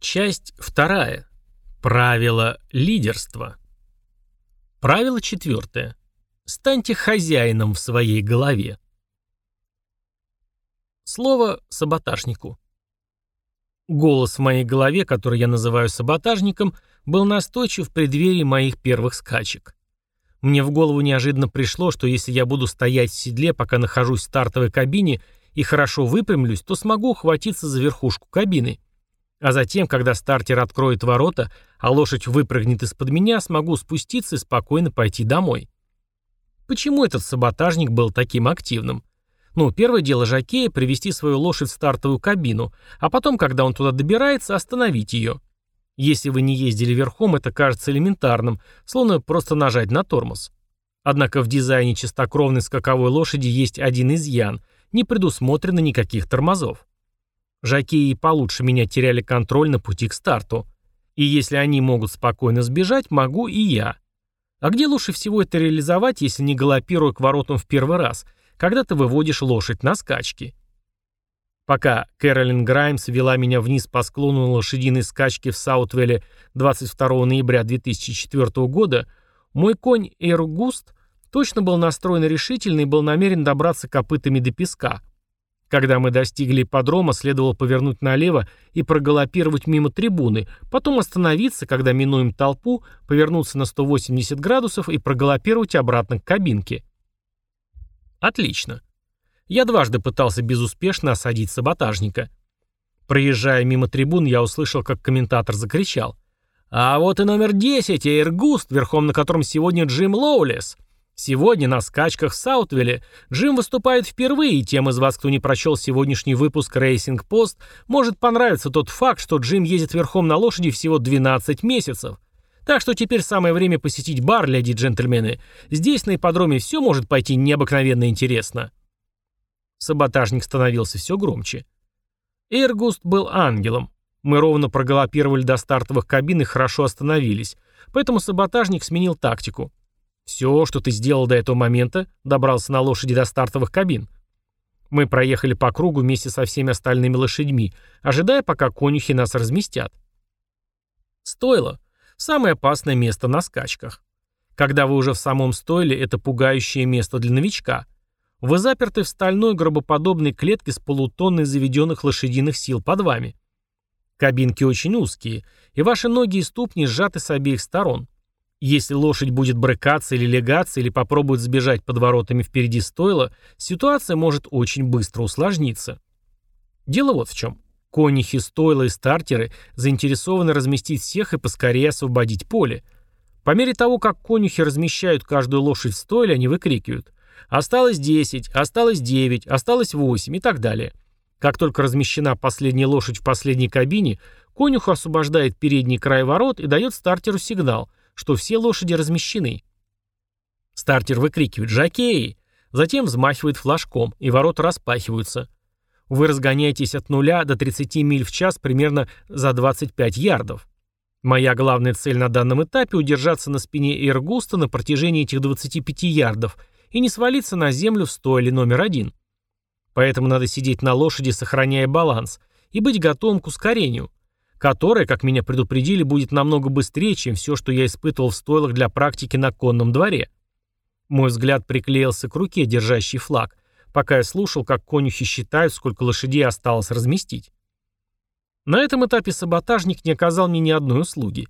Часть вторая. Правило лидерства. Правило четвертое. Станьте хозяином в своей голове. Слово саботажнику. Голос в моей голове, который я называю саботажником, был настойчив в преддверии моих первых скачек. Мне в голову неожиданно пришло, что если я буду стоять в седле, пока нахожусь в стартовой кабине, и хорошо выпрямлюсь, то смогу ухватиться за верхушку кабины – а затем, когда стартер откроет ворота, а лошадь выпрыгнет из-под меня, смогу спуститься и спокойно пойти домой. Почему этот саботажник был таким активным? Ну, первое дело жокея – привести свою лошадь в стартовую кабину, а потом, когда он туда добирается, остановить ее. Если вы не ездили верхом, это кажется элементарным, словно просто нажать на тормоз. Однако в дизайне чистокровной скаковой лошади есть один изъян – не предусмотрено никаких тормозов. Жакеи получше меня теряли контроль на пути к старту. И если они могут спокойно сбежать, могу и я. А где лучше всего это реализовать, если не галопируя к воротам в первый раз, когда ты выводишь лошадь на скачки? Пока Кэролин Граймс вела меня вниз по склону на лошадиной скачке в Саутвелле 22 ноября 2004 года, мой конь Эргуст точно был настроен решительно и был намерен добраться копытами до песка – когда мы достигли ипподрома, следовало повернуть налево и прогалопировать мимо трибуны, потом остановиться, когда минуем толпу, повернуться на 180 градусов и прогалопировать обратно к кабинке. Отлично. Я дважды пытался безуспешно осадить саботажника. Проезжая мимо трибун, я услышал, как комментатор закричал. «А вот и номер 10, Эйргуст, верхом на котором сегодня Джим Лоулес. Сегодня на скачках в Саутвилле Джим выступает впервые, и тем из вас, кто не прочел сегодняшний выпуск Racing Post, может понравиться тот факт, что Джим ездит верхом на лошади всего 12 месяцев. Так что теперь самое время посетить бар, леди и джентльмены. Здесь на ипподроме все может пойти необыкновенно интересно. Саботажник становился все громче. Эргуст был ангелом. Мы ровно прогалопировали до стартовых кабин и хорошо остановились, поэтому саботажник сменил тактику. Все, что ты сделал до этого момента, добрался на лошади до стартовых кабин. Мы проехали по кругу вместе со всеми остальными лошадьми, ожидая, пока конюхи нас разместят. Стоило. Самое опасное место на скачках. Когда вы уже в самом стойле, это пугающее место для новичка. Вы заперты в стальной гробоподобной клетке с полутонной заведенных лошадиных сил под вами. Кабинки очень узкие, и ваши ноги и ступни сжаты с обеих сторон. Если лошадь будет брыкаться или легаться, или попробует сбежать под воротами впереди стойла, ситуация может очень быстро усложниться. Дело вот в чем. Конихи, стойла и стартеры заинтересованы разместить всех и поскорее освободить поле. По мере того, как конюхи размещают каждую лошадь в стойле, они выкрикивают «Осталось 10, осталось 9, осталось 8» и так далее. Как только размещена последняя лошадь в последней кабине, конюх освобождает передний край ворот и дает стартеру сигнал – что все лошади размещены. Стартер выкрикивает «Жокей!», затем взмахивает флажком, и ворота распахиваются. Вы разгоняетесь от нуля до 30 миль в час примерно за 25 ярдов. Моя главная цель на данном этапе – удержаться на спине Эргуста на протяжении этих 25 ярдов и не свалиться на землю в стойле номер один. Поэтому надо сидеть на лошади, сохраняя баланс, и быть готовым к ускорению которое, как меня предупредили, будет намного быстрее, чем все, что я испытывал в стойлах для практики на конном дворе. Мой взгляд приклеился к руке, держащей флаг, пока я слушал, как конюхи считают, сколько лошадей осталось разместить. На этом этапе саботажник не оказал мне ни одной услуги.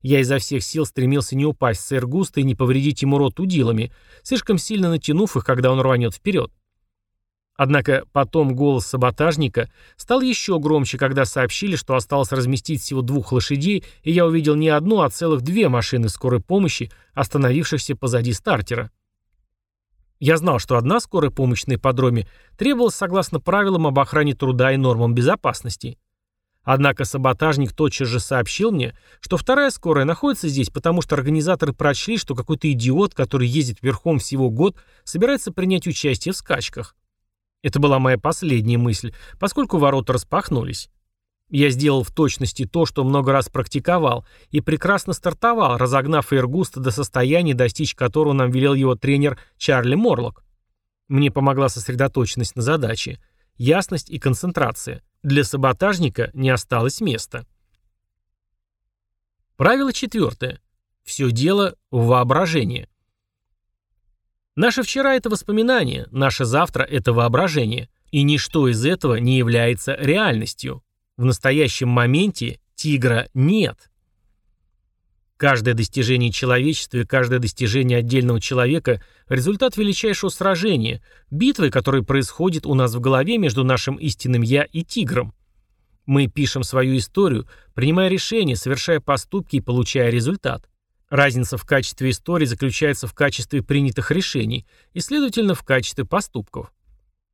Я изо всех сил стремился не упасть с Эргуста и не повредить ему рот удилами, слишком сильно натянув их, когда он рванет вперед. Однако потом голос саботажника стал еще громче, когда сообщили, что осталось разместить всего двух лошадей, и я увидел не одну, а целых две машины скорой помощи, остановившихся позади стартера. Я знал, что одна скорая помощь на ипподроме требовалась согласно правилам об охране труда и нормам безопасности. Однако саботажник тотчас же сообщил мне, что вторая скорая находится здесь, потому что организаторы прочли, что какой-то идиот, который ездит верхом всего год, собирается принять участие в скачках. Это была моя последняя мысль, поскольку ворота распахнулись. Я сделал в точности то, что много раз практиковал, и прекрасно стартовал, разогнав Эргуста до состояния, достичь которого нам велел его тренер Чарли Морлок. Мне помогла сосредоточенность на задаче, ясность и концентрация. Для саботажника не осталось места. Правило четвертое. Все дело в воображении. Наше вчера – это воспоминание, наше завтра – это воображение, и ничто из этого не является реальностью. В настоящем моменте тигра нет. Каждое достижение человечества и каждое достижение отдельного человека – результат величайшего сражения, битвы, которая происходит у нас в голове между нашим истинным «я» и тигром. Мы пишем свою историю, принимая решения, совершая поступки и получая результат. Разница в качестве истории заключается в качестве принятых решений и, следовательно, в качестве поступков.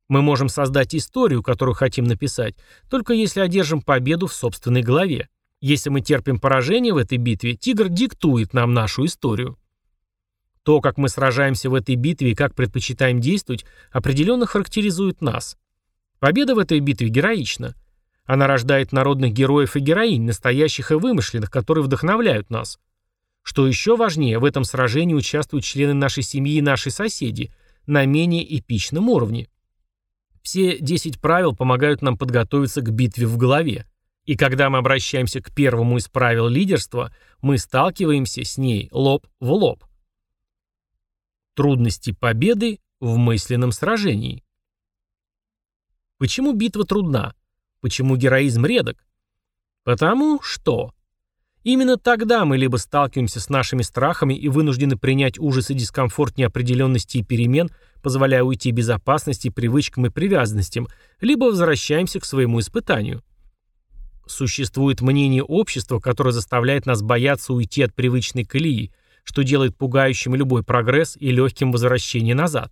Мы можем создать историю, которую хотим написать, только если одержим победу в собственной голове. Если мы терпим поражение в этой битве, тигр диктует нам нашу историю. То, как мы сражаемся в этой битве и как предпочитаем действовать, определенно характеризует нас. Победа в этой битве героична. Она рождает народных героев и героинь, настоящих и вымышленных, которые вдохновляют нас. Что еще важнее, в этом сражении участвуют члены нашей семьи и наши соседи на менее эпичном уровне. Все 10 правил помогают нам подготовиться к битве в голове. И когда мы обращаемся к первому из правил лидерства, мы сталкиваемся с ней лоб в лоб. Трудности победы в мысленном сражении. Почему битва трудна? Почему героизм редок? Потому что Именно тогда мы либо сталкиваемся с нашими страхами и вынуждены принять ужас и дискомфорт неопределенности и перемен, позволяя уйти безопасности, привычкам и привязанностям, либо возвращаемся к своему испытанию. Существует мнение общества, которое заставляет нас бояться уйти от привычной колеи, что делает пугающим любой прогресс и легким возвращение назад.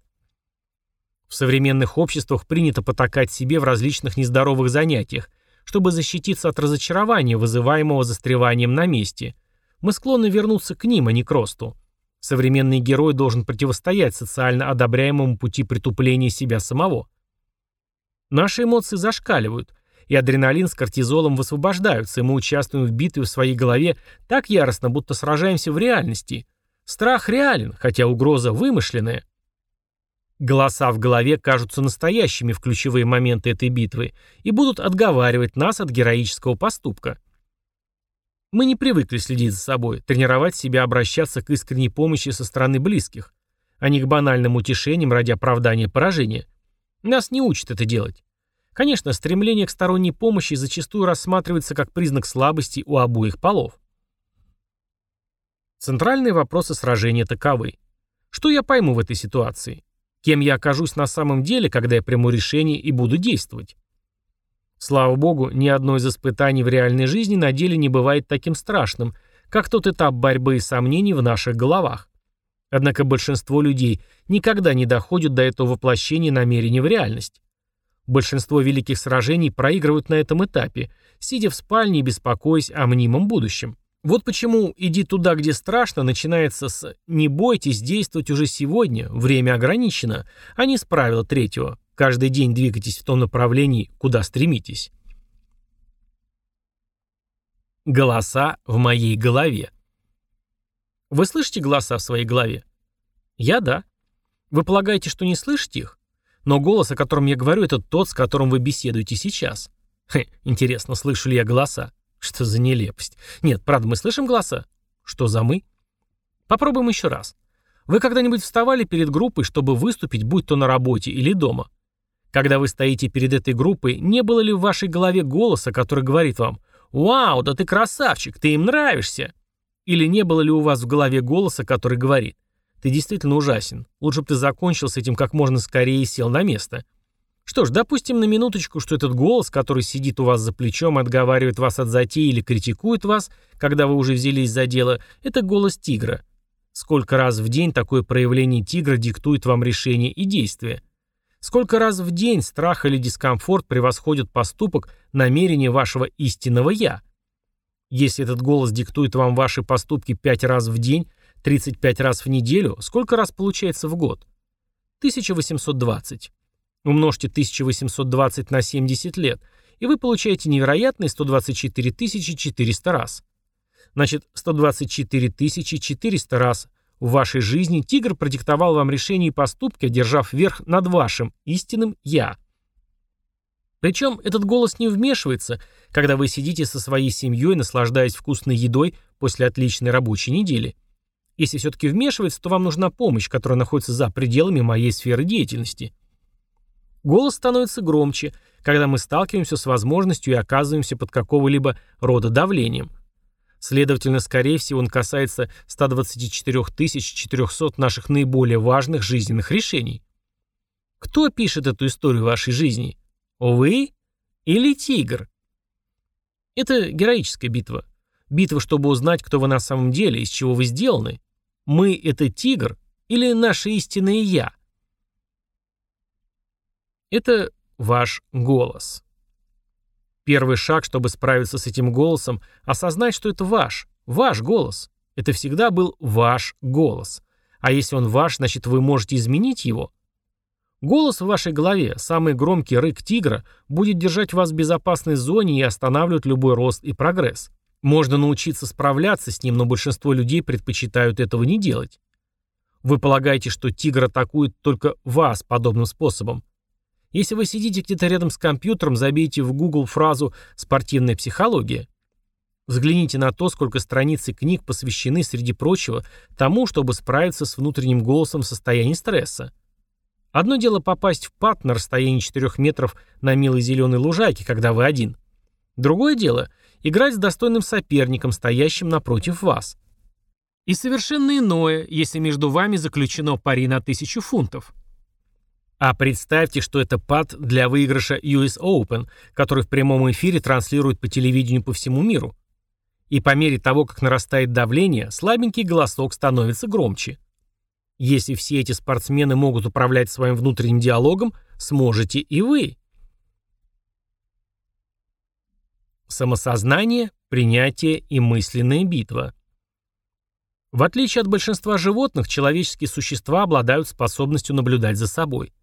В современных обществах принято потакать себе в различных нездоровых занятиях, чтобы защититься от разочарования, вызываемого застреванием на месте. Мы склонны вернуться к ним, а не к росту. Современный герой должен противостоять социально одобряемому пути притупления себя самого. Наши эмоции зашкаливают, и адреналин с кортизолом высвобождаются, и мы участвуем в битве в своей голове так яростно, будто сражаемся в реальности. Страх реален, хотя угроза вымышленная. Голоса в голове кажутся настоящими в ключевые моменты этой битвы и будут отговаривать нас от героического поступка. Мы не привыкли следить за собой, тренировать себя обращаться к искренней помощи со стороны близких, а не к банальным утешениям ради оправдания поражения. Нас не учат это делать. Конечно, стремление к сторонней помощи зачастую рассматривается как признак слабости у обоих полов. Центральные вопросы сражения таковы. Что я пойму в этой ситуации? Кем я окажусь на самом деле, когда я приму решение и буду действовать? Слава богу, ни одно из испытаний в реальной жизни на деле не бывает таким страшным, как тот этап борьбы и сомнений в наших головах. Однако большинство людей никогда не доходят до этого воплощения намерений в реальность. Большинство великих сражений проигрывают на этом этапе, сидя в спальне и беспокоясь о мнимом будущем. Вот почему «иди туда, где страшно» начинается с «не бойтесь действовать уже сегодня, время ограничено», а не с правила третьего «каждый день двигайтесь в том направлении, куда стремитесь». Голоса в моей голове. Вы слышите голоса в своей голове? Я да. Вы полагаете, что не слышите их? Но голос, о котором я говорю, это тот, с которым вы беседуете сейчас. Хе, интересно, слышу ли я голоса? Что за нелепость? Нет, правда, мы слышим голоса? Что за мы? Попробуем еще раз. Вы когда-нибудь вставали перед группой, чтобы выступить, будь то на работе или дома? Когда вы стоите перед этой группой, не было ли в вашей голове голоса, который говорит вам «Вау, да ты красавчик, ты им нравишься»? Или не было ли у вас в голове голоса, который говорит «Ты действительно ужасен, лучше бы ты закончил с этим как можно скорее и сел на место»? Что ж, допустим на минуточку, что этот голос, который сидит у вас за плечом отговаривает вас от затеи или критикует вас, когда вы уже взялись за дело, это голос тигра. Сколько раз в день такое проявление тигра диктует вам решение и действия? Сколько раз в день страх или дискомфорт превосходят поступок, намерение вашего истинного «я»? Если этот голос диктует вам ваши поступки 5 раз в день, 35 раз в неделю, сколько раз получается в год? 1820. Умножьте 1820 на 70 лет, и вы получаете невероятные 124 400 раз. Значит, 124 400 раз в вашей жизни тигр продиктовал вам решения и поступки, одержав верх над вашим истинным «я». Причем этот голос не вмешивается, когда вы сидите со своей семьей, наслаждаясь вкусной едой после отличной рабочей недели. Если все-таки вмешивается, то вам нужна помощь, которая находится за пределами моей сферы деятельности. Голос становится громче, когда мы сталкиваемся с возможностью и оказываемся под какого-либо рода давлением. Следовательно, скорее всего, он касается 124 400 наших наиболее важных жизненных решений. Кто пишет эту историю вашей жизни? Вы или тигр? Это героическая битва. Битва, чтобы узнать, кто вы на самом деле, из чего вы сделаны. Мы — это тигр или наше истинное «я»? Это ваш голос. Первый шаг, чтобы справиться с этим голосом, осознать, что это ваш, ваш голос. Это всегда был ваш голос. А если он ваш, значит вы можете изменить его. Голос в вашей голове, самый громкий рык тигра, будет держать вас в безопасной зоне и останавливать любой рост и прогресс. Можно научиться справляться с ним, но большинство людей предпочитают этого не делать. Вы полагаете, что тигр атакует только вас подобным способом. Если вы сидите где-то рядом с компьютером, забейте в Google фразу «спортивная психология». Взгляните на то, сколько страниц и книг посвящены, среди прочего, тому, чтобы справиться с внутренним голосом в состоянии стресса. Одно дело попасть в пад на расстоянии 4 метров на милой зеленой лужайке, когда вы один. Другое дело – играть с достойным соперником, стоящим напротив вас. И совершенно иное, если между вами заключено пари на тысячу фунтов. А представьте, что это пад для выигрыша US Open, который в прямом эфире транслируют по телевидению по всему миру. И по мере того, как нарастает давление, слабенький голосок становится громче. Если все эти спортсмены могут управлять своим внутренним диалогом, сможете и вы. Самосознание, принятие и мысленная битва. В отличие от большинства животных, человеческие существа обладают способностью наблюдать за собой.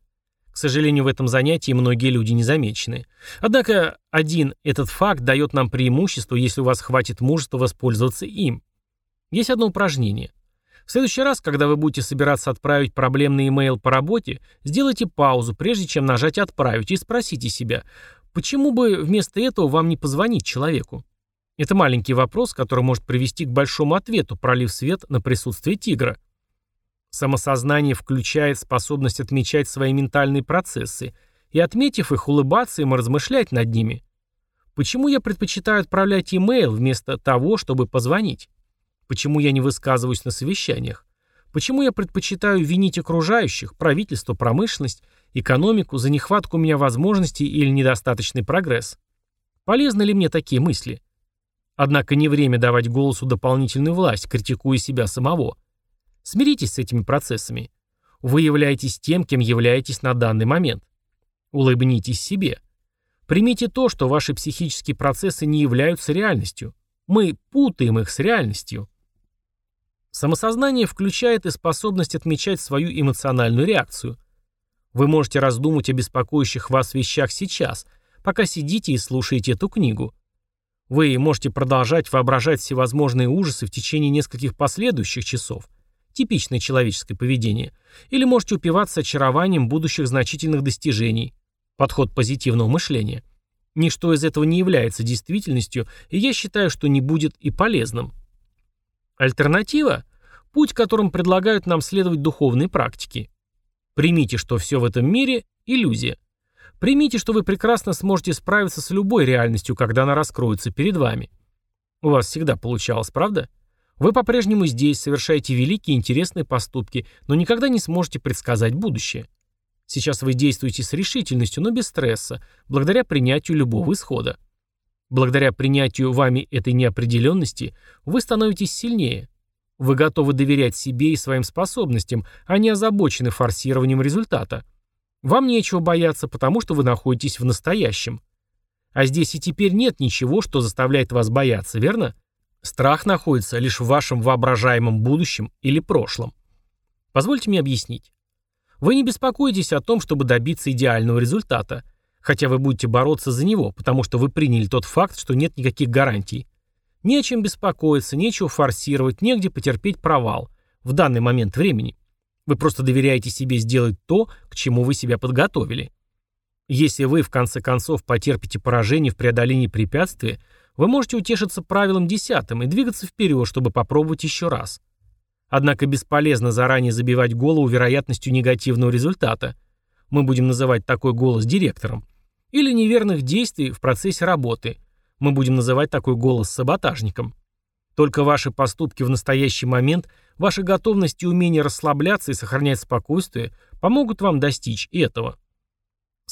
К сожалению, в этом занятии многие люди не замечены. Однако один этот факт дает нам преимущество, если у вас хватит мужества воспользоваться им. Есть одно упражнение. В следующий раз, когда вы будете собираться отправить проблемный имейл по работе, сделайте паузу, прежде чем нажать «Отправить» и спросите себя, почему бы вместо этого вам не позвонить человеку? Это маленький вопрос, который может привести к большому ответу, пролив свет на присутствие тигра. Самосознание включает способность отмечать свои ментальные процессы и, отметив их, улыбаться им и размышлять над ними. Почему я предпочитаю отправлять имейл вместо того, чтобы позвонить? Почему я не высказываюсь на совещаниях? Почему я предпочитаю винить окружающих, правительство, промышленность, экономику за нехватку у меня возможностей или недостаточный прогресс? Полезны ли мне такие мысли? Однако не время давать голосу дополнительную власть, критикуя себя самого. Смиритесь с этими процессами. Вы являетесь тем, кем являетесь на данный момент. Улыбнитесь себе. Примите то, что ваши психические процессы не являются реальностью. Мы путаем их с реальностью. Самосознание включает и способность отмечать свою эмоциональную реакцию. Вы можете раздумать о беспокоящих вас вещах сейчас, пока сидите и слушаете эту книгу. Вы можете продолжать воображать всевозможные ужасы в течение нескольких последующих часов – Типичное человеческое поведение. Или можете упиваться очарованием будущих значительных достижений. Подход позитивного мышления. Ничто из этого не является действительностью, и я считаю, что не будет и полезным. Альтернатива – путь, которым предлагают нам следовать духовные практики. Примите, что все в этом мире – иллюзия. Примите, что вы прекрасно сможете справиться с любой реальностью, когда она раскроется перед вами. У вас всегда получалось, правда? Вы по-прежнему здесь, совершаете великие и интересные поступки, но никогда не сможете предсказать будущее. Сейчас вы действуете с решительностью, но без стресса, благодаря принятию любого исхода. Благодаря принятию вами этой неопределенности вы становитесь сильнее. Вы готовы доверять себе и своим способностям, а не озабочены форсированием результата. Вам нечего бояться, потому что вы находитесь в настоящем. А здесь и теперь нет ничего, что заставляет вас бояться, верно? Страх находится лишь в вашем воображаемом будущем или прошлом. Позвольте мне объяснить. Вы не беспокоитесь о том, чтобы добиться идеального результата, хотя вы будете бороться за него, потому что вы приняли тот факт, что нет никаких гарантий. Не о чем беспокоиться, нечего форсировать, негде потерпеть провал в данный момент времени. Вы просто доверяете себе сделать то, к чему вы себя подготовили. Если вы, в конце концов, потерпите поражение в преодолении препятствия, вы можете утешиться правилом десятым и двигаться вперед, чтобы попробовать еще раз. Однако бесполезно заранее забивать голову вероятностью негативного результата. Мы будем называть такой голос директором. Или неверных действий в процессе работы. Мы будем называть такой голос саботажником. Только ваши поступки в настоящий момент, ваша готовность и умение расслабляться и сохранять спокойствие помогут вам достичь этого.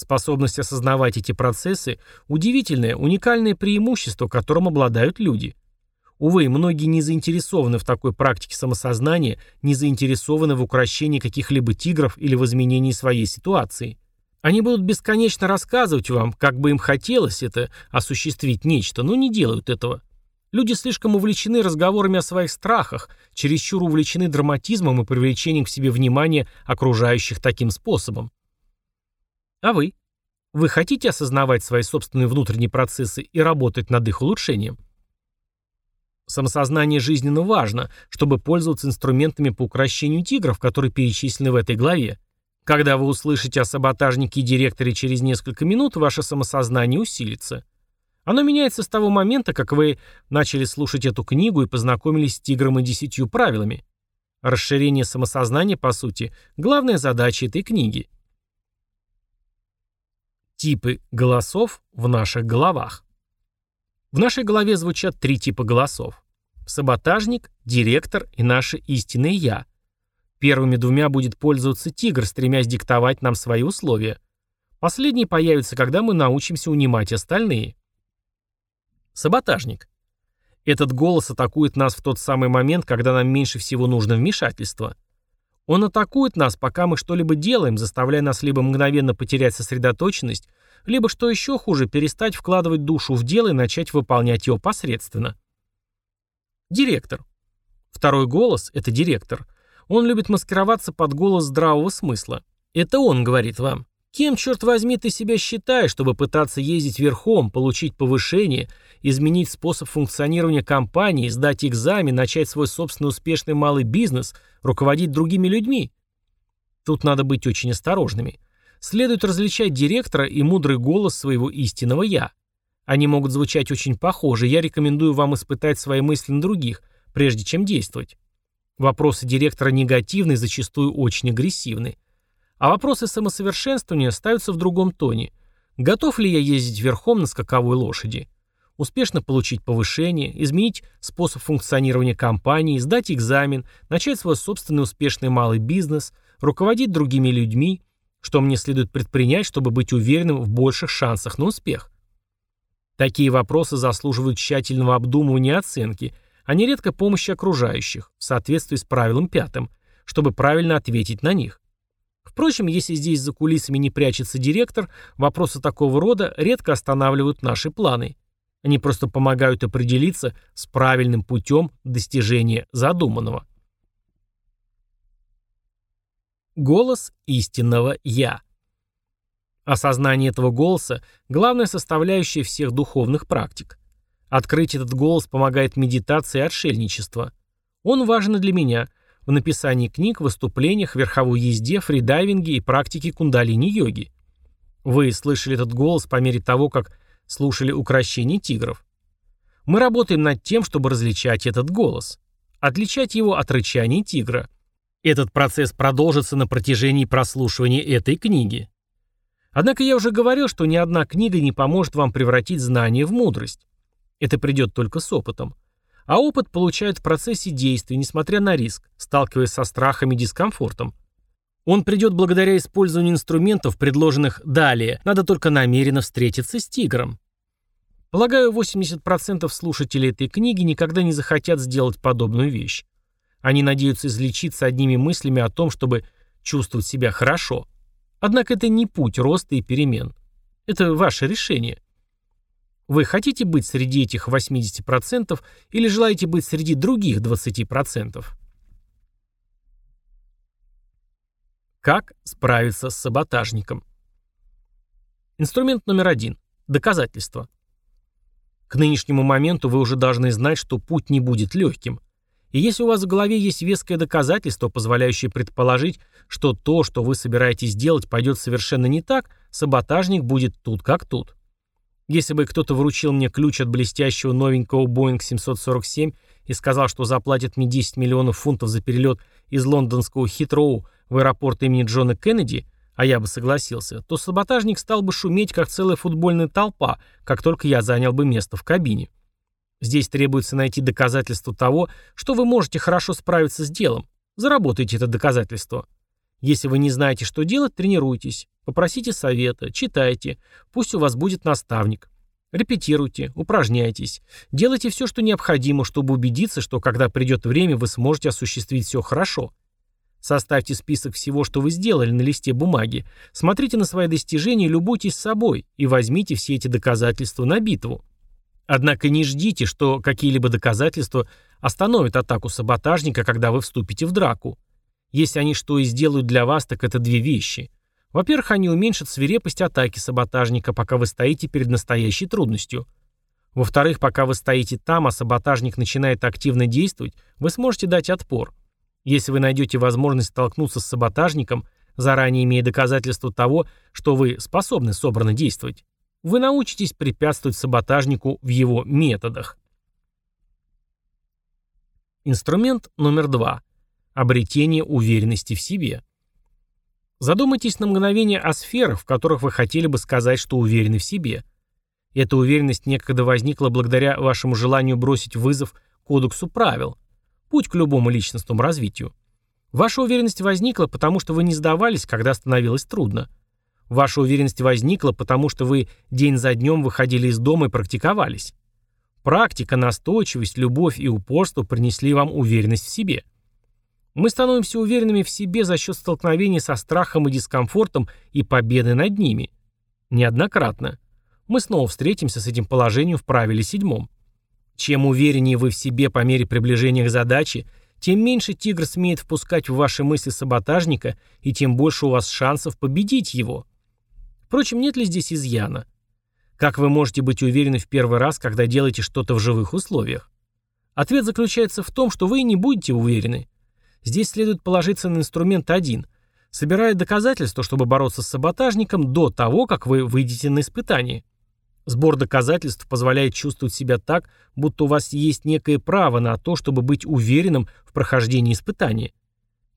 Способность осознавать эти процессы – удивительное, уникальное преимущество, которым обладают люди. Увы, многие не заинтересованы в такой практике самосознания, не заинтересованы в укрощении каких-либо тигров или в изменении своей ситуации. Они будут бесконечно рассказывать вам, как бы им хотелось это осуществить нечто, но не делают этого. Люди слишком увлечены разговорами о своих страхах, чересчур увлечены драматизмом и привлечением к себе внимания окружающих таким способом. А вы? Вы хотите осознавать свои собственные внутренние процессы и работать над их улучшением? Самосознание жизненно важно, чтобы пользоваться инструментами по укрощению тигров, которые перечислены в этой главе. Когда вы услышите о саботажнике и директоре через несколько минут, ваше самосознание усилится. Оно меняется с того момента, как вы начали слушать эту книгу и познакомились с тигром и десятью правилами. Расширение самосознания, по сути, главная задача этой книги – Типы голосов в наших головах. В нашей голове звучат три типа голосов. Саботажник, директор и наше истинное «я». Первыми двумя будет пользоваться тигр, стремясь диктовать нам свои условия. Последние появятся, когда мы научимся унимать остальные. Саботажник. Этот голос атакует нас в тот самый момент, когда нам меньше всего нужно вмешательство – он атакует нас, пока мы что-либо делаем, заставляя нас либо мгновенно потерять сосредоточенность, либо, что еще хуже, перестать вкладывать душу в дело и начать выполнять его посредственно. Директор. Второй голос – это директор. Он любит маскироваться под голос здравого смысла. Это он говорит вам. Кем, черт возьми, ты себя считаешь, чтобы пытаться ездить верхом, получить повышение, изменить способ функционирования компании, сдать экзамен, начать свой собственный успешный малый бизнес, руководить другими людьми? Тут надо быть очень осторожными. Следует различать директора и мудрый голос своего истинного «я». Они могут звучать очень похоже, я рекомендую вам испытать свои мысли на других, прежде чем действовать. Вопросы директора негативны зачастую очень агрессивны. А вопросы самосовершенствования ставятся в другом тоне. Готов ли я ездить верхом на скаковой лошади? Успешно получить повышение, изменить способ функционирования компании, сдать экзамен, начать свой собственный успешный малый бизнес, руководить другими людьми, что мне следует предпринять, чтобы быть уверенным в больших шансах на успех. Такие вопросы заслуживают тщательного обдумывания и оценки, а нередко помощи окружающих, в соответствии с правилом пятым, чтобы правильно ответить на них. Впрочем, если здесь за кулисами не прячется директор, вопросы такого рода редко останавливают наши планы. Они просто помогают определиться с правильным путем достижения задуманного. Голос истинного «Я». Осознание этого голоса – главная составляющая всех духовных практик. Открыть этот голос помогает медитация и отшельничество. Он важен для меня – в написании книг, выступлениях, верховой езде, фридайвинге и практике кундалини-йоги. Вы слышали этот голос по мере того, как слушали укращение тигров. Мы работаем над тем, чтобы различать этот голос, отличать его от рычания тигра. Этот процесс продолжится на протяжении прослушивания этой книги. Однако я уже говорил, что ни одна книга не поможет вам превратить знание в мудрость. Это придет только с опытом. А опыт получают в процессе действий, несмотря на риск, сталкиваясь со страхами и дискомфортом. Он придет благодаря использованию инструментов, предложенных далее, надо только намеренно встретиться с тигром. Полагаю, 80% слушателей этой книги никогда не захотят сделать подобную вещь. Они надеются излечиться одними мыслями о том, чтобы чувствовать себя хорошо. Однако это не путь роста и перемен. Это ваше решение. Вы хотите быть среди этих 80% или желаете быть среди других 20%? Как справиться с саботажником? Инструмент номер один. Доказательство. К нынешнему моменту вы уже должны знать, что путь не будет легким. И если у вас в голове есть веское доказательство, позволяющее предположить, что то, что вы собираетесь делать, пойдет совершенно не так, саботажник будет тут как тут. Если бы кто-то вручил мне ключ от блестящего новенького Boeing 747 и сказал, что заплатит мне 10 миллионов фунтов за перелет из лондонского Хитроу в аэропорт имени Джона Кеннеди, а я бы согласился, то саботажник стал бы шуметь, как целая футбольная толпа, как только я занял бы место в кабине. Здесь требуется найти доказательство того, что вы можете хорошо справиться с делом. Заработайте это доказательство. Если вы не знаете, что делать, тренируйтесь. Попросите совета, читайте. Пусть у вас будет наставник. Репетируйте, упражняйтесь. Делайте все, что необходимо, чтобы убедиться, что когда придет время, вы сможете осуществить все хорошо. Составьте список всего, что вы сделали на листе бумаги. Смотрите на свои достижения, любуйтесь собой и возьмите все эти доказательства на битву. Однако не ждите, что какие-либо доказательства остановят атаку саботажника, когда вы вступите в драку. Если они что и сделают для вас, так это две вещи. Во-первых, они уменьшат свирепость атаки саботажника, пока вы стоите перед настоящей трудностью. Во-вторых, пока вы стоите там, а саботажник начинает активно действовать, вы сможете дать отпор. Если вы найдете возможность столкнуться с саботажником, заранее имея доказательства того, что вы способны собрано действовать, вы научитесь препятствовать саботажнику в его методах. Инструмент номер два. Обретение уверенности в себе. Задумайтесь на мгновение о сферах, в которых вы хотели бы сказать, что уверены в себе. Эта уверенность некогда возникла благодаря вашему желанию бросить вызов кодексу правил. Путь к любому личностному развитию. Ваша уверенность возникла, потому что вы не сдавались, когда становилось трудно. Ваша уверенность возникла, потому что вы день за днем выходили из дома и практиковались. Практика, настойчивость, любовь и упорство принесли вам уверенность в себе. Мы становимся уверенными в себе за счет столкновения со страхом и дискомфортом и победы над ними. Неоднократно. Мы снова встретимся с этим положением в правиле седьмом. Чем увереннее вы в себе по мере приближения к задаче, тем меньше тигр смеет впускать в ваши мысли саботажника, и тем больше у вас шансов победить его. Впрочем, нет ли здесь изъяна? Как вы можете быть уверены в первый раз, когда делаете что-то в живых условиях? Ответ заключается в том, что вы не будете уверены. Здесь следует положиться на инструмент один, собирая доказательства, чтобы бороться с саботажником до того, как вы выйдете на испытание. Сбор доказательств позволяет чувствовать себя так, будто у вас есть некое право на то, чтобы быть уверенным в прохождении испытания.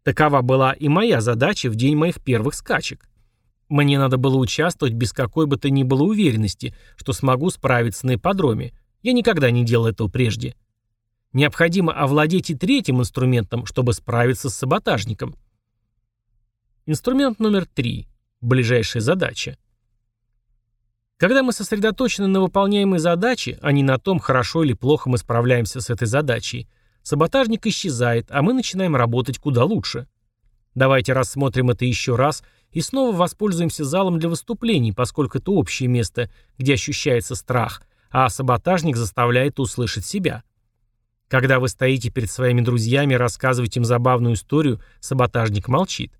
Такова была и моя задача в день моих первых скачек. Мне надо было участвовать без какой бы то ни было уверенности, что смогу справиться на ипподроме. Я никогда не делал этого прежде. Необходимо овладеть и третьим инструментом, чтобы справиться с саботажником. Инструмент номер три. Ближайшая задача. Когда мы сосредоточены на выполняемой задаче, а не на том, хорошо или плохо мы справляемся с этой задачей, саботажник исчезает, а мы начинаем работать куда лучше. Давайте рассмотрим это еще раз и снова воспользуемся залом для выступлений, поскольку это общее место, где ощущается страх, а саботажник заставляет услышать себя. Когда вы стоите перед своими друзьями и рассказываете им забавную историю, саботажник молчит.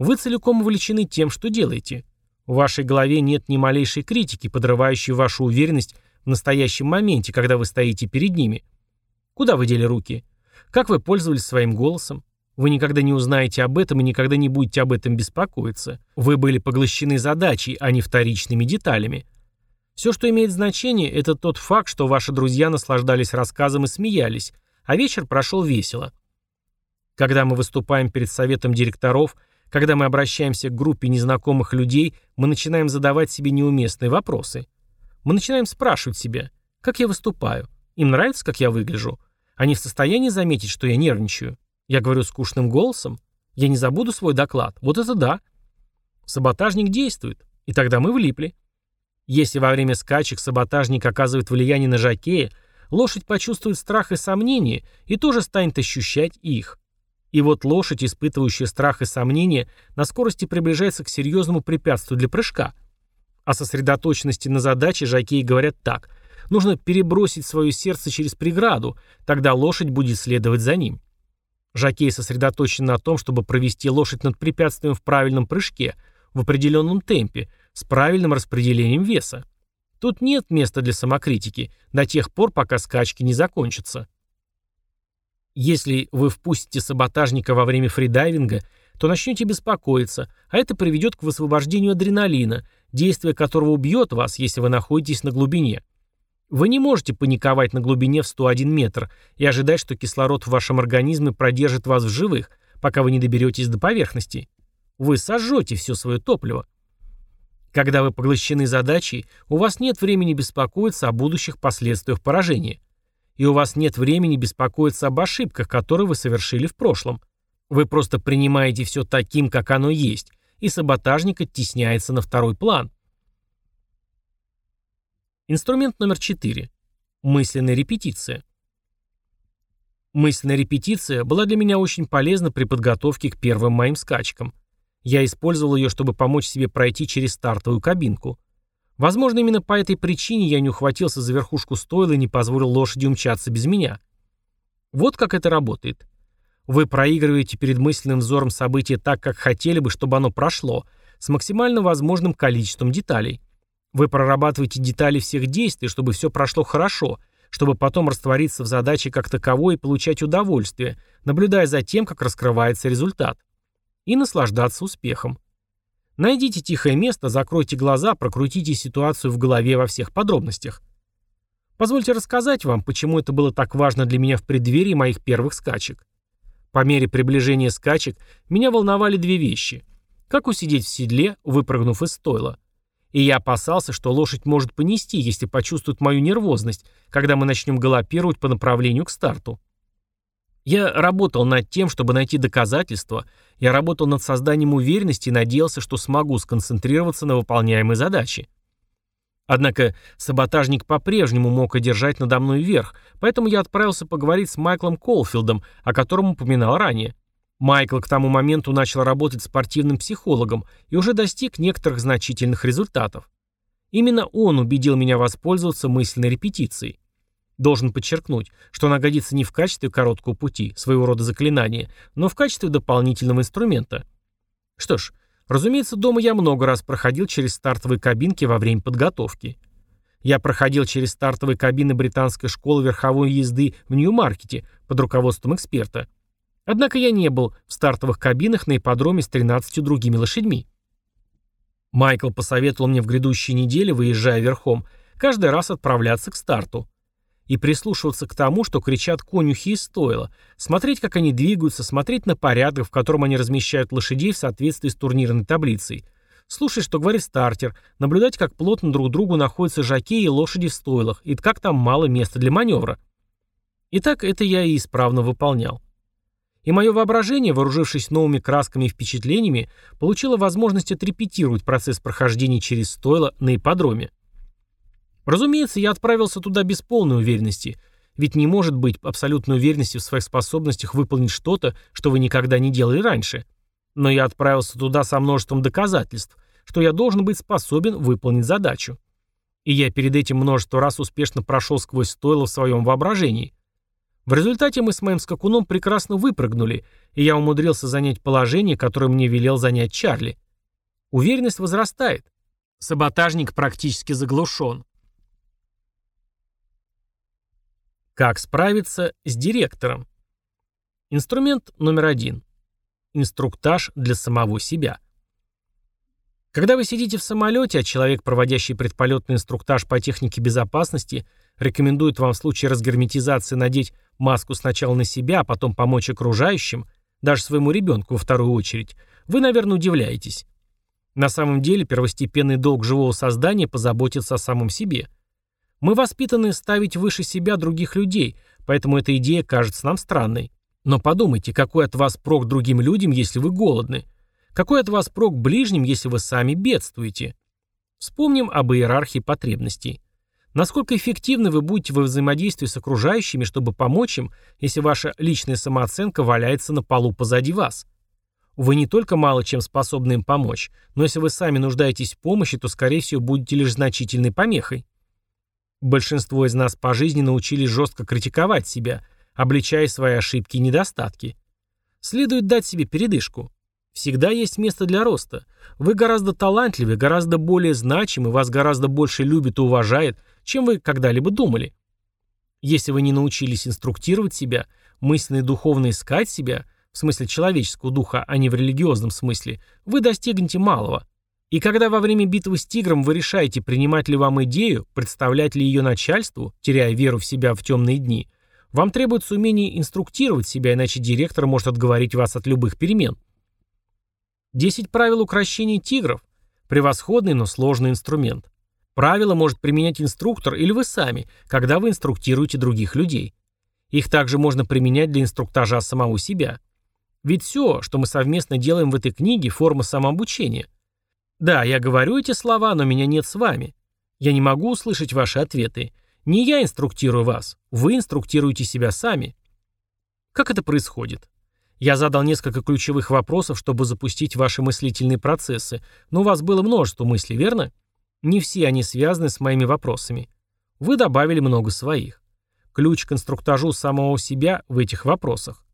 Вы целиком увлечены тем, что делаете. В вашей голове нет ни малейшей критики, подрывающей вашу уверенность в настоящем моменте, когда вы стоите перед ними. Куда вы дели руки? Как вы пользовались своим голосом? Вы никогда не узнаете об этом и никогда не будете об этом беспокоиться. Вы были поглощены задачей, а не вторичными деталями. Все, что имеет значение, это тот факт, что ваши друзья наслаждались рассказом и смеялись, а вечер прошел весело. Когда мы выступаем перед советом директоров, когда мы обращаемся к группе незнакомых людей, мы начинаем задавать себе неуместные вопросы. Мы начинаем спрашивать себя, как я выступаю, им нравится, как я выгляжу, они в состоянии заметить, что я нервничаю. Я говорю скучным голосом? Я не забуду свой доклад. Вот это да. Саботажник действует. И тогда мы влипли. Если во время скачек саботажник оказывает влияние на жокея, лошадь почувствует страх и сомнение и тоже станет ощущать их. И вот лошадь, испытывающая страх и сомнение, на скорости приближается к серьезному препятствию для прыжка. О сосредоточенности на задаче жокеи говорят так. Нужно перебросить свое сердце через преграду, тогда лошадь будет следовать за ним. Жокей сосредоточен на том, чтобы провести лошадь над препятствием в правильном прыжке, в определенном темпе, с правильным распределением веса. Тут нет места для самокритики, до тех пор, пока скачки не закончатся. Если вы впустите саботажника во время фридайвинга, то начнете беспокоиться, а это приведет к высвобождению адреналина, действие которого убьет вас, если вы находитесь на глубине. Вы не можете паниковать на глубине в 101 метр и ожидать, что кислород в вашем организме продержит вас в живых, пока вы не доберетесь до поверхности. Вы сожжете все свое топливо. Когда вы поглощены задачей, у вас нет времени беспокоиться о будущих последствиях поражения. И у вас нет времени беспокоиться об ошибках, которые вы совершили в прошлом. Вы просто принимаете все таким, как оно есть, и саботажник оттесняется на второй план. Инструмент номер 4. Мысленная репетиция. Мысленная репетиция была для меня очень полезна при подготовке к первым моим скачкам. Я использовал ее, чтобы помочь себе пройти через стартовую кабинку. Возможно, именно по этой причине я не ухватился за верхушку стойла и не позволил лошади умчаться без меня. Вот как это работает. Вы проигрываете перед мысленным взором события так, как хотели бы, чтобы оно прошло, с максимально возможным количеством деталей. Вы прорабатываете детали всех действий, чтобы все прошло хорошо, чтобы потом раствориться в задаче как таковой и получать удовольствие, наблюдая за тем, как раскрывается результат и наслаждаться успехом. Найдите тихое место, закройте глаза, прокрутите ситуацию в голове во всех подробностях. Позвольте рассказать вам, почему это было так важно для меня в преддверии моих первых скачек. По мере приближения скачек меня волновали две вещи. Как усидеть в седле, выпрыгнув из стойла. И я опасался, что лошадь может понести, если почувствует мою нервозность, когда мы начнем галопировать по направлению к старту. Я работал над тем, чтобы найти доказательства, я работал над созданием уверенности и надеялся, что смогу сконцентрироваться на выполняемой задаче. Однако саботажник по-прежнему мог одержать надо мной верх, поэтому я отправился поговорить с Майклом Колфилдом, о котором упоминал ранее. Майкл к тому моменту начал работать спортивным психологом и уже достиг некоторых значительных результатов. Именно он убедил меня воспользоваться мысленной репетицией. Должен подчеркнуть, что она годится не в качестве короткого пути, своего рода заклинания, но в качестве дополнительного инструмента. Что ж, разумеется, дома я много раз проходил через стартовые кабинки во время подготовки. Я проходил через стартовые кабины британской школы верховой езды в Нью-Маркете под руководством эксперта. Однако я не был в стартовых кабинах на ипподроме с 13 другими лошадьми. Майкл посоветовал мне в грядущей неделе, выезжая верхом, каждый раз отправляться к старту и прислушиваться к тому, что кричат конюхи из стойла, смотреть, как они двигаются, смотреть на порядок, в котором они размещают лошадей в соответствии с турнирной таблицей, слушать, что говорит стартер, наблюдать, как плотно друг другу находятся жаки и лошади в стойлах, и как там мало места для маневра. Итак, это я и исправно выполнял. И мое воображение, вооружившись новыми красками и впечатлениями, получило возможность отрепетировать процесс прохождения через стойло на ипподроме. Разумеется, я отправился туда без полной уверенности, ведь не может быть абсолютной уверенности в своих способностях выполнить что-то, что вы никогда не делали раньше. Но я отправился туда со множеством доказательств, что я должен быть способен выполнить задачу. И я перед этим множество раз успешно прошел сквозь стойло в своем воображении. В результате мы с моим скакуном прекрасно выпрыгнули, и я умудрился занять положение, которое мне велел занять Чарли. Уверенность возрастает. Саботажник практически заглушен. Как справиться с директором? Инструмент номер один. Инструктаж для самого себя. Когда вы сидите в самолете, а человек, проводящий предполетный инструктаж по технике безопасности, рекомендует вам в случае разгерметизации надеть маску сначала на себя, а потом помочь окружающим, даже своему ребенку во вторую очередь, вы, наверное, удивляетесь. На самом деле первостепенный долг живого создания позаботиться о самом себе – мы воспитаны ставить выше себя других людей, поэтому эта идея кажется нам странной. Но подумайте, какой от вас прок другим людям, если вы голодны? Какой от вас прок ближним, если вы сами бедствуете? Вспомним об иерархии потребностей. Насколько эффективны вы будете во взаимодействии с окружающими, чтобы помочь им, если ваша личная самооценка валяется на полу позади вас? Вы не только мало чем способны им помочь, но если вы сами нуждаетесь в помощи, то, скорее всего, будете лишь значительной помехой. Большинство из нас по жизни научились жестко критиковать себя, обличая свои ошибки и недостатки. Следует дать себе передышку. Всегда есть место для роста. Вы гораздо талантливее, гораздо более значимы, вас гораздо больше любят и уважают, чем вы когда-либо думали. Если вы не научились инструктировать себя, мысленно и духовно искать себя, в смысле человеческого духа, а не в религиозном смысле, вы достигнете малого. И когда во время битвы с тигром вы решаете, принимать ли вам идею, представлять ли ее начальству, теряя веру в себя в темные дни, вам требуется умение инструктировать себя, иначе директор может отговорить вас от любых перемен. 10 правил укрощения тигров – превосходный, но сложный инструмент. Правила может применять инструктор или вы сами, когда вы инструктируете других людей. Их также можно применять для инструктажа самого себя. Ведь все, что мы совместно делаем в этой книге, форма самообучения – да, я говорю эти слова, но меня нет с вами. Я не могу услышать ваши ответы. Не я инструктирую вас, вы инструктируете себя сами. Как это происходит? Я задал несколько ключевых вопросов, чтобы запустить ваши мыслительные процессы, но у вас было множество мыслей, верно? Не все они связаны с моими вопросами. Вы добавили много своих. Ключ к инструктажу самого себя в этих вопросах.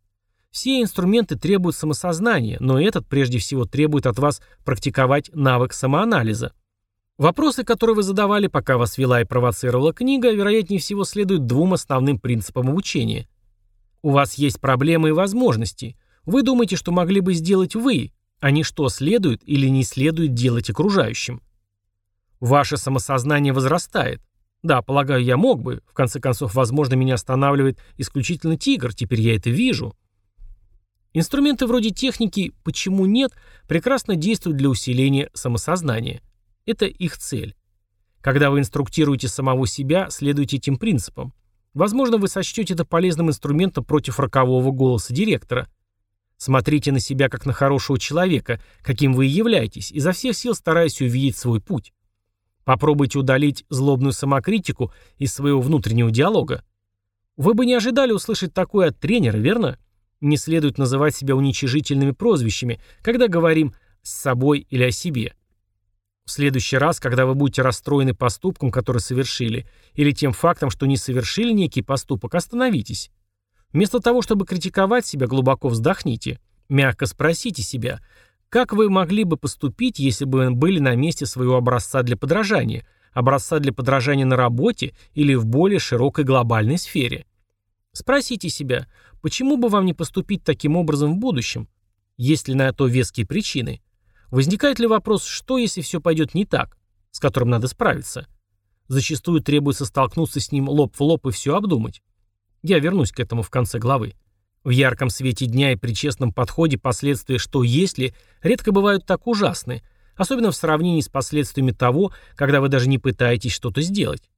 Все инструменты требуют самосознания, но этот прежде всего требует от вас практиковать навык самоанализа. Вопросы, которые вы задавали, пока вас вела и провоцировала книга, вероятнее всего следуют двум основным принципам обучения. У вас есть проблемы и возможности. Вы думаете, что могли бы сделать вы, а не что следует или не следует делать окружающим. Ваше самосознание возрастает. Да, полагаю, я мог бы. В конце концов, возможно, меня останавливает исключительно тигр, теперь я это вижу. Инструменты вроде техники «почему нет» прекрасно действуют для усиления самосознания. Это их цель. Когда вы инструктируете самого себя, следуйте этим принципам. Возможно, вы сочтете это полезным инструментом против рокового голоса директора. Смотрите на себя как на хорошего человека, каким вы и являетесь, изо всех сил стараясь увидеть свой путь. Попробуйте удалить злобную самокритику из своего внутреннего диалога. Вы бы не ожидали услышать такое от тренера, верно? Не следует называть себя уничижительными прозвищами, когда говорим «с собой» или «о себе». В следующий раз, когда вы будете расстроены поступком, который совершили, или тем фактом, что не совершили некий поступок, остановитесь. Вместо того, чтобы критиковать себя, глубоко вздохните. Мягко спросите себя, как вы могли бы поступить, если бы были на месте своего образца для подражания, образца для подражания на работе или в более широкой глобальной сфере. Спросите себя, почему бы вам не поступить таким образом в будущем? Есть ли на это веские причины? Возникает ли вопрос, что если все пойдет не так, с которым надо справиться? Зачастую требуется столкнуться с ним лоб в лоб и все обдумать. Я вернусь к этому в конце главы. В ярком свете дня и при честном подходе последствия «что если» редко бывают так ужасны, особенно в сравнении с последствиями того, когда вы даже не пытаетесь что-то сделать.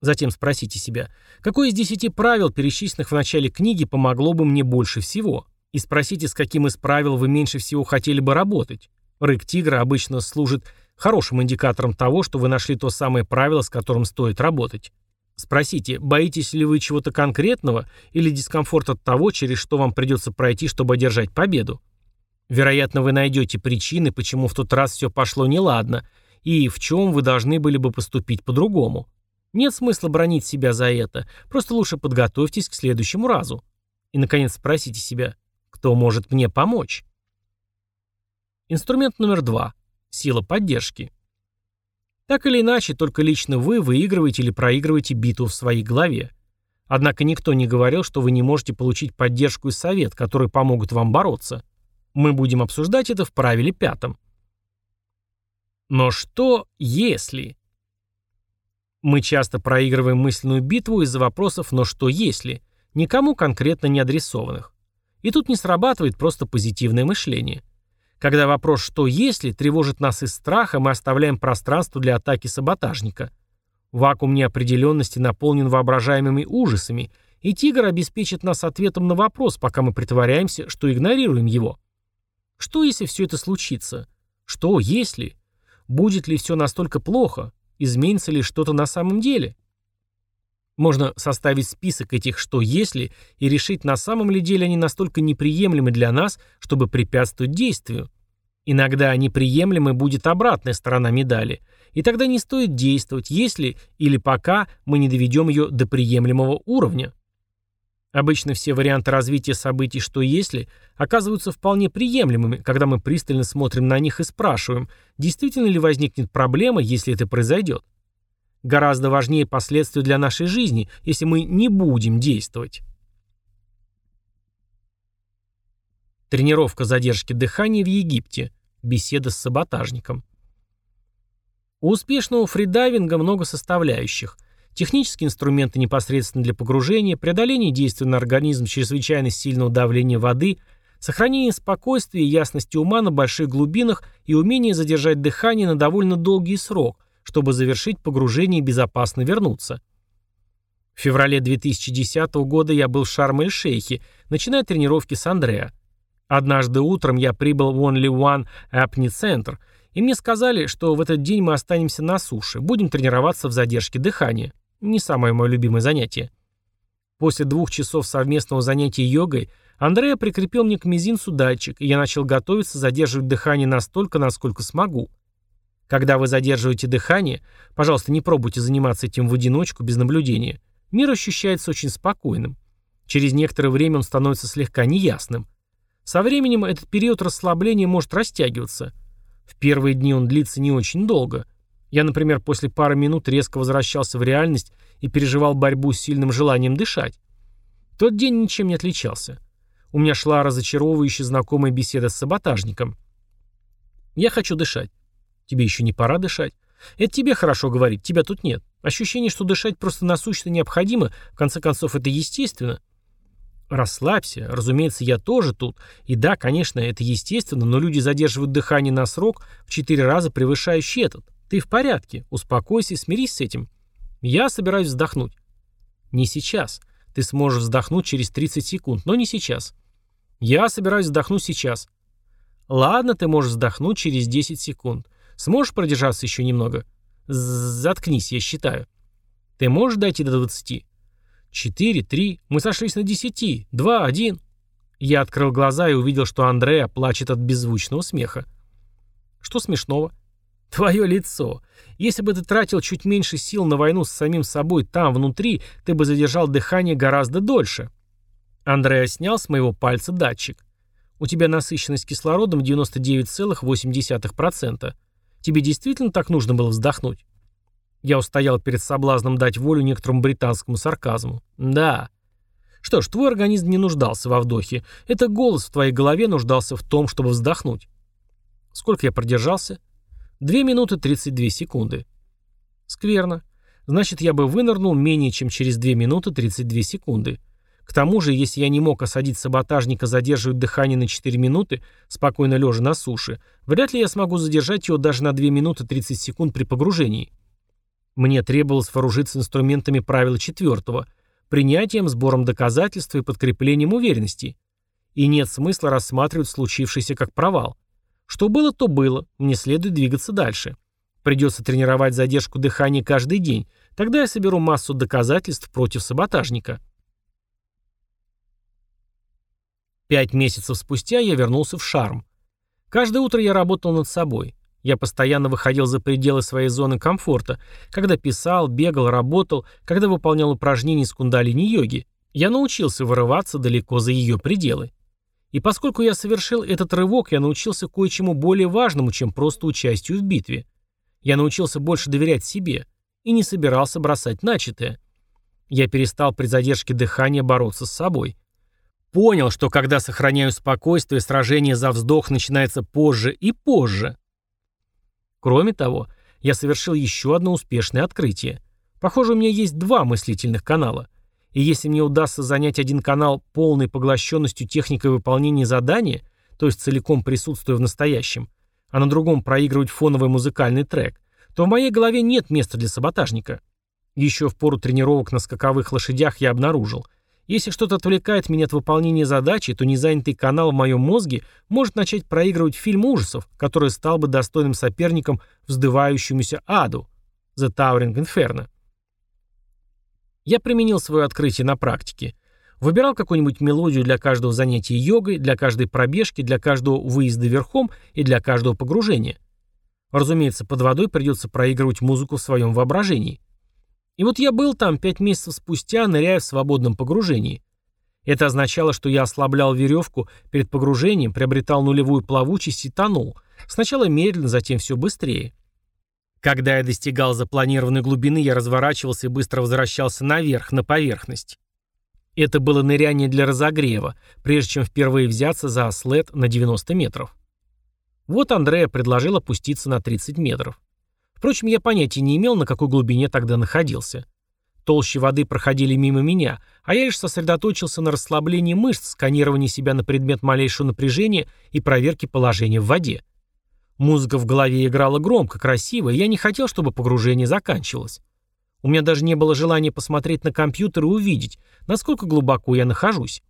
Затем спросите себя, какое из десяти правил, перечисленных в начале книги, помогло бы мне больше всего? И спросите, с каким из правил вы меньше всего хотели бы работать. Рык тигра обычно служит хорошим индикатором того, что вы нашли то самое правило, с которым стоит работать. Спросите, боитесь ли вы чего-то конкретного или дискомфорт от того, через что вам придется пройти, чтобы одержать победу. Вероятно, вы найдете причины, почему в тот раз все пошло неладно, и в чем вы должны были бы поступить по-другому. Нет смысла бронить себя за это, просто лучше подготовьтесь к следующему разу. И, наконец, спросите себя, кто может мне помочь? Инструмент номер два. Сила поддержки. Так или иначе, только лично вы выигрываете или проигрываете битву в своей голове. Однако никто не говорил, что вы не можете получить поддержку и совет, которые помогут вам бороться. Мы будем обсуждать это в правиле пятом. Но что если... Мы часто проигрываем мысленную битву из-за вопросов «но что если?», никому конкретно не адресованных. И тут не срабатывает просто позитивное мышление. Когда вопрос «что если?» тревожит нас из страха, мы оставляем пространство для атаки саботажника. Вакуум неопределенности наполнен воображаемыми ужасами, и тигр обеспечит нас ответом на вопрос, пока мы притворяемся, что игнорируем его. Что если все это случится? Что если? Будет ли все настолько плохо? Изменится ли что-то на самом деле. Можно составить список этих «что если» и решить, на самом ли деле они настолько неприемлемы для нас, чтобы препятствовать действию. Иногда неприемлемой будет обратная сторона медали, и тогда не стоит действовать, если или пока мы не доведем ее до приемлемого уровня. Обычно все варианты развития событий «что если» оказываются вполне приемлемыми, когда мы пристально смотрим на них и спрашиваем, действительно ли возникнет проблема, если это произойдет. Гораздо важнее последствия для нашей жизни, если мы не будем действовать. Тренировка задержки дыхания в Египте. Беседа с саботажником. У успешного фридайвинга много составляющих. Технические инструменты непосредственно для погружения, преодоление действия на организм чрезвычайно сильного давления воды, сохранение спокойствия и ясности ума на больших глубинах и умение задержать дыхание на довольно долгий срок, чтобы завершить погружение и безопасно вернуться. В феврале 2010 года я был в Шарм-эль-Шейхе, начиная тренировки с Андреа. Однажды утром я прибыл в Only One Apnea Center – и мне сказали, что в этот день мы останемся на суше, будем тренироваться в задержке дыхания. Не самое мое любимое занятие. После двух часов совместного занятия йогой Андрея прикрепил мне к мизинцу датчик, и я начал готовиться задерживать дыхание настолько, насколько смогу. Когда вы задерживаете дыхание, пожалуйста, не пробуйте заниматься этим в одиночку, без наблюдения. Мир ощущается очень спокойным. Через некоторое время он становится слегка неясным. Со временем этот период расслабления может растягиваться – в первые дни он длится не очень долго. Я, например, после пары минут резко возвращался в реальность и переживал борьбу с сильным желанием дышать. Тот день ничем не отличался. У меня шла разочаровывающая знакомая беседа с саботажником. «Я хочу дышать». «Тебе еще не пора дышать?» «Это тебе хорошо говорить, тебя тут нет. Ощущение, что дышать просто насущно необходимо, в конце концов, это естественно». Расслабься, разумеется, я тоже тут. И да, конечно, это естественно, но люди задерживают дыхание на срок в четыре раза превышающий этот. Ты в порядке, успокойся смирись с этим. Я собираюсь вздохнуть. Не сейчас. Ты сможешь вздохнуть через 30 секунд, но не сейчас. Я собираюсь вздохнуть сейчас. Ладно, ты можешь вздохнуть через 10 секунд. Сможешь продержаться еще немного? Заткнись, я считаю. Ты можешь дойти до 20? Четыре, три. Мы сошлись на десяти. Два, один. Я открыл глаза и увидел, что Андреа плачет от беззвучного смеха. Что смешного? Твое лицо. Если бы ты тратил чуть меньше сил на войну с самим собой там, внутри, ты бы задержал дыхание гораздо дольше. Андреа снял с моего пальца датчик. У тебя насыщенность кислородом 99,8%. Тебе действительно так нужно было вздохнуть? Я устоял перед соблазном дать волю некоторому британскому сарказму. Да. Что ж, твой организм не нуждался во вдохе. Это голос в твоей голове нуждался в том, чтобы вздохнуть. Сколько я продержался? Две минуты 32 секунды. Скверно. Значит, я бы вынырнул менее чем через 2 минуты 32 секунды. К тому же, если я не мог осадить саботажника задерживать дыхание на 4 минуты, спокойно лежа на суше, вряд ли я смогу задержать его даже на 2 минуты 30 секунд при погружении. Мне требовалось вооружиться инструментами правила четвертого, принятием, сбором доказательств и подкреплением уверенности. И нет смысла рассматривать случившееся как провал. Что было, то было, мне следует двигаться дальше. Придется тренировать задержку дыхания каждый день, тогда я соберу массу доказательств против саботажника. Пять месяцев спустя я вернулся в Шарм. Каждое утро я работал над собой. Я постоянно выходил за пределы своей зоны комфорта, когда писал, бегал, работал, когда выполнял упражнения с кундалини-йоги. Я научился вырываться далеко за ее пределы. И поскольку я совершил этот рывок, я научился кое-чему более важному, чем просто участию в битве. Я научился больше доверять себе и не собирался бросать начатое. Я перестал при задержке дыхания бороться с собой. Понял, что когда сохраняю спокойствие, сражение за вздох начинается позже и позже. Кроме того, я совершил еще одно успешное открытие. Похоже, у меня есть два мыслительных канала. И если мне удастся занять один канал полной поглощенностью техникой выполнения задания, то есть целиком присутствуя в настоящем, а на другом проигрывать фоновый музыкальный трек, то в моей голове нет места для саботажника. Еще в пору тренировок на скаковых лошадях я обнаружил – если что-то отвлекает меня от выполнения задачи, то незанятый канал в моем мозге может начать проигрывать фильм ужасов, который стал бы достойным соперником вздывающемуся аду The Towering Inferno. Я применил свое открытие на практике. Выбирал какую-нибудь мелодию для каждого занятия йогой, для каждой пробежки, для каждого выезда верхом и для каждого погружения. Разумеется, под водой придется проигрывать музыку в своем воображении. И вот я был там пять месяцев спустя, ныряя в свободном погружении. Это означало, что я ослаблял веревку перед погружением, приобретал нулевую плавучесть и тонул. Сначала медленно, затем все быстрее. Когда я достигал запланированной глубины, я разворачивался и быстро возвращался наверх, на поверхность. Это было ныряние для разогрева, прежде чем впервые взяться за след на 90 метров. Вот Андрея предложил опуститься на 30 метров. Впрочем, я понятия не имел, на какой глубине тогда находился. Толщи воды проходили мимо меня, а я лишь сосредоточился на расслаблении мышц, сканировании себя на предмет малейшего напряжения и проверке положения в воде. Музыка в голове играла громко, красиво, и я не хотел, чтобы погружение заканчивалось. У меня даже не было желания посмотреть на компьютер и увидеть, насколько глубоко я нахожусь.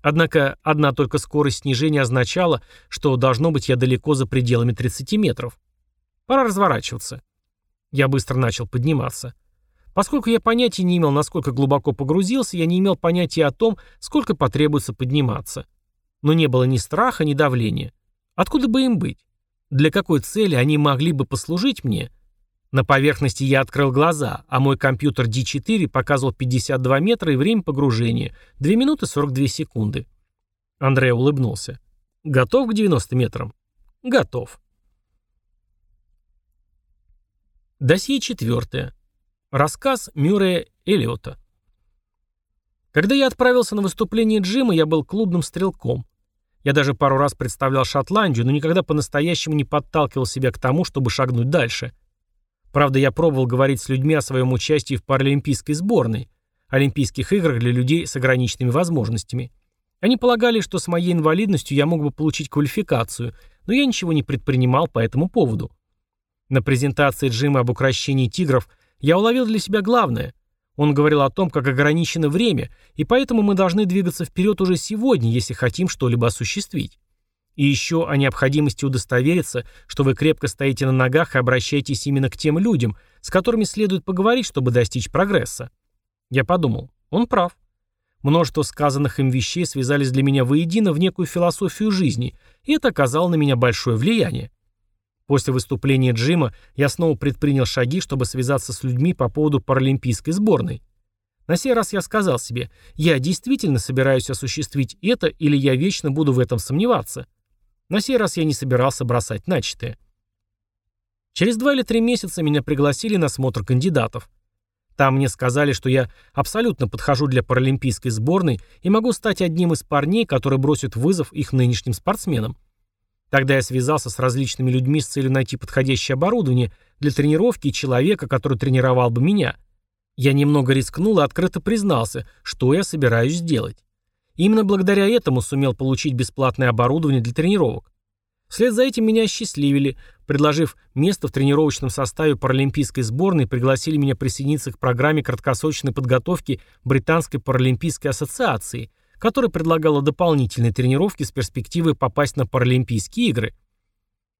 Однако одна только скорость снижения означала, что должно быть я далеко за пределами 30 метров. Пора разворачиваться. Я быстро начал подниматься. Поскольку я понятия не имел, насколько глубоко погрузился, я не имел понятия о том, сколько потребуется подниматься. Но не было ни страха, ни давления. Откуда бы им быть? Для какой цели они могли бы послужить мне? На поверхности я открыл глаза, а мой компьютер D4 показывал 52 метра и время погружения – 2 минуты 42 секунды. Андрей улыбнулся. «Готов к 90 метрам?» «Готов». Досье четвертое. Рассказ Мюррея Эллиота. Когда я отправился на выступление Джима, я был клубным стрелком. Я даже пару раз представлял Шотландию, но никогда по-настоящему не подталкивал себя к тому, чтобы шагнуть дальше. Правда, я пробовал говорить с людьми о своем участии в паралимпийской сборной, Олимпийских играх для людей с ограниченными возможностями. Они полагали, что с моей инвалидностью я мог бы получить квалификацию, но я ничего не предпринимал по этому поводу. На презентации Джима об укращении тигров – я уловил для себя главное. Он говорил о том, как ограничено время, и поэтому мы должны двигаться вперед уже сегодня, если хотим что-либо осуществить. И еще о необходимости удостовериться, что вы крепко стоите на ногах и обращаетесь именно к тем людям, с которыми следует поговорить, чтобы достичь прогресса. Я подумал, он прав. Множество сказанных им вещей связались для меня воедино в некую философию жизни, и это оказало на меня большое влияние. После выступления Джима я снова предпринял шаги, чтобы связаться с людьми по поводу паралимпийской сборной. На сей раз я сказал себе, я действительно собираюсь осуществить это или я вечно буду в этом сомневаться. На сей раз я не собирался бросать начатое. Через два или три месяца меня пригласили на смотр кандидатов. Там мне сказали, что я абсолютно подхожу для паралимпийской сборной и могу стать одним из парней, которые бросят вызов их нынешним спортсменам. Тогда я связался с различными людьми с целью найти подходящее оборудование для тренировки и человека, который тренировал бы меня. Я немного рискнул и открыто признался, что я собираюсь сделать. именно благодаря этому сумел получить бесплатное оборудование для тренировок. Вслед за этим меня осчастливили, предложив место в тренировочном составе паралимпийской сборной, пригласили меня присоединиться к программе краткосрочной подготовки Британской паралимпийской ассоциации – которая предлагала дополнительные тренировки с перспективой попасть на Паралимпийские игры.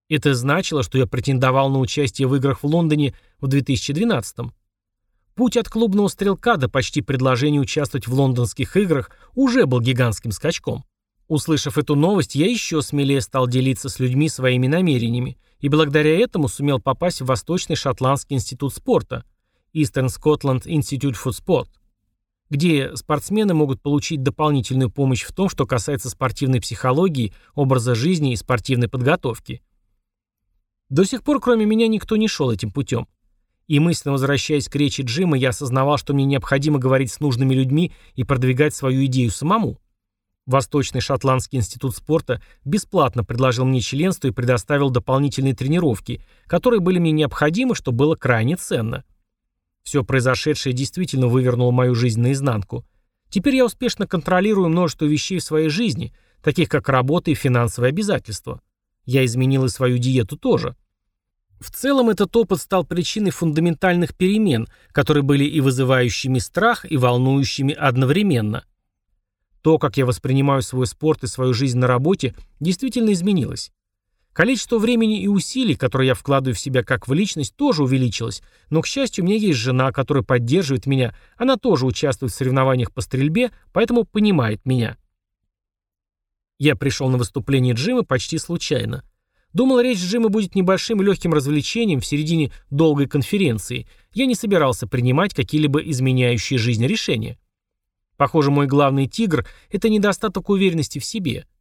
Это значило, что я претендовал на участие в играх в Лондоне в 2012 -м. Путь от клубного стрелка до почти предложения участвовать в лондонских играх уже был гигантским скачком. Услышав эту новость, я еще смелее стал делиться с людьми своими намерениями и благодаря этому сумел попасть в Восточный шотландский институт спорта Eastern Scotland Institute for Sport – где спортсмены могут получить дополнительную помощь в том, что касается спортивной психологии, образа жизни и спортивной подготовки. До сих пор, кроме меня, никто не шел этим путем. И мысленно возвращаясь к речи Джима, я осознавал, что мне необходимо говорить с нужными людьми и продвигать свою идею самому. Восточный шотландский институт спорта бесплатно предложил мне членство и предоставил дополнительные тренировки, которые были мне необходимы, что было крайне ценно. Все произошедшее действительно вывернуло мою жизнь наизнанку. Теперь я успешно контролирую множество вещей в своей жизни, таких как работа и финансовые обязательства. Я изменил и свою диету тоже. В целом этот опыт стал причиной фундаментальных перемен, которые были и вызывающими страх, и волнующими одновременно. То, как я воспринимаю свой спорт и свою жизнь на работе, действительно изменилось. Количество времени и усилий, которые я вкладываю в себя как в личность, тоже увеличилось, но, к счастью, у меня есть жена, которая поддерживает меня, она тоже участвует в соревнованиях по стрельбе, поэтому понимает меня. Я пришел на выступление Джима почти случайно. Думал, речь Джима будет небольшим легким развлечением в середине долгой конференции. Я не собирался принимать какие-либо изменяющие жизнь решения. Похоже, мой главный тигр – это недостаток уверенности в себе –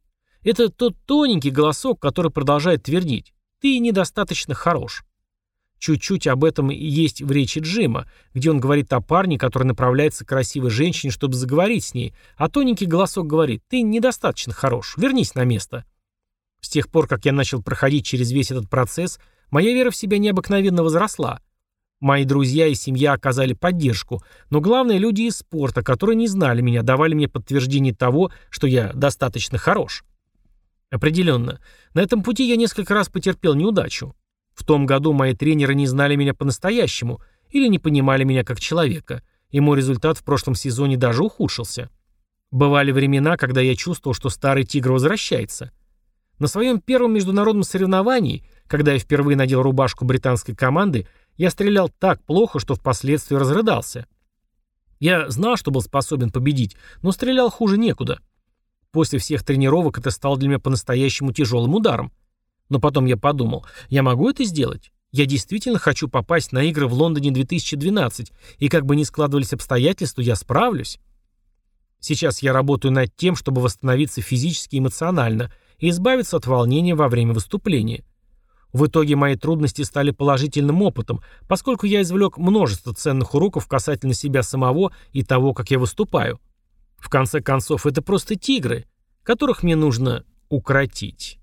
это тот тоненький голосок, который продолжает твердить «ты недостаточно хорош». Чуть-чуть об этом и есть в речи Джима, где он говорит о парне, который направляется к красивой женщине, чтобы заговорить с ней, а тоненький голосок говорит «Ты недостаточно хорош, вернись на место». С тех пор, как я начал проходить через весь этот процесс, моя вера в себя необыкновенно возросла. Мои друзья и семья оказали поддержку, но главное люди из спорта, которые не знали меня, давали мне подтверждение того, что я достаточно хорош. Определенно, на этом пути я несколько раз потерпел неудачу. В том году мои тренеры не знали меня по-настоящему или не понимали меня как человека, и мой результат в прошлом сезоне даже ухудшился. Бывали времена, когда я чувствовал, что старый тигр возвращается. На своем первом международном соревновании, когда я впервые надел рубашку британской команды, я стрелял так плохо, что впоследствии разрыдался. Я знал, что был способен победить, но стрелял хуже некуда. После всех тренировок это стало для меня по-настоящему тяжелым ударом. Но потом я подумал, я могу это сделать? Я действительно хочу попасть на игры в Лондоне 2012, и как бы ни складывались обстоятельства, я справлюсь. Сейчас я работаю над тем, чтобы восстановиться физически и эмоционально и избавиться от волнения во время выступления. В итоге мои трудности стали положительным опытом, поскольку я извлек множество ценных уроков касательно себя самого и того, как я выступаю. В конце концов, это просто тигры, которых мне нужно укротить.